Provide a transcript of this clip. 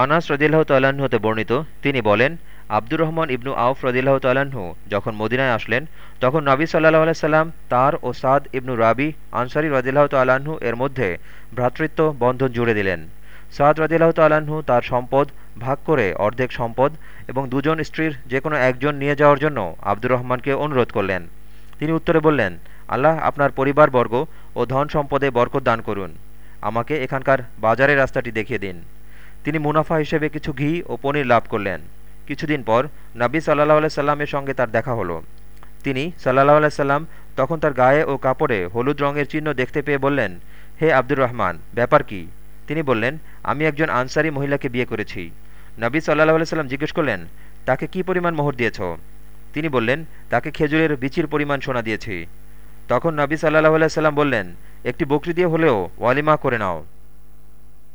আনাস রদিল্লাহ তাল্লাহ্ন হতে বর্ণিত, তিনি বলেন, আব্দুর রহমান ইবনু আউফ রদিল্লাহ তাল্লাহ্ন যখন মদিনায় আসলেন, তখন নবী সাল্লাহ আলাইসাল্লাম তার ও সাদ ইবনু রাবি, আনসারি রদিল্লাহ তাল্লাহ্ন এর মধ্যে ভ্রাতৃত্ব বন্ধন জুড়ে দিলেন। সাদ রদিল্লাহ তাল্লাহ্ন তার সম্পদ ভাগ করে অর্ধেক সম্পদ এবং দুজন স্ত্রীর যে কোনো একজন নিয়ে যাওয়ার জন্য আব্দুর রহমানকে অনুরোধ করলেন। তিনি উত্তরে বললেন, আল্লাহ আপনার পরিবারবর্গ ও ধন সম্পদে বরকত দান করুন। আমাকে এখানকার বাজারের রাস্তাটি দেখিয়ে দিন। তিনি মুনাফা হিসেবে কিছু ঘি ও পনির লাভ করলেন। কিছুদিন পর নবী সাল্লাহ আলাই সাল্লামের সঙ্গে তার দেখা হলো। তিনি সাল্লাহ আলাই সাল্লাম তখন তার গায়ে ও কাপড়ে হলুদ রঙের চিহ্ন দেখতে পেয়ে বললেন, হে আব্দুর রহমান, ব্যাপার কি? তিনি বললেন, আমি একজন আনসারি মহিলাকে বিয়ে করেছি। নবী সাল্লাহ আলাই সাল্লাম জিজ্ঞেস করলেন, তাকে কি পরিমাণ মোহর দিয়েছ? তিনি বললেন, তাকে খেজুরের বিচির পরিমাণ সোনা দিয়েছি। তখন নবী সাল্লাহ আলাই সাল্লাম বললেন, একটি বকরি দিয়ে হলেও ওয়ালিমা করে নাও।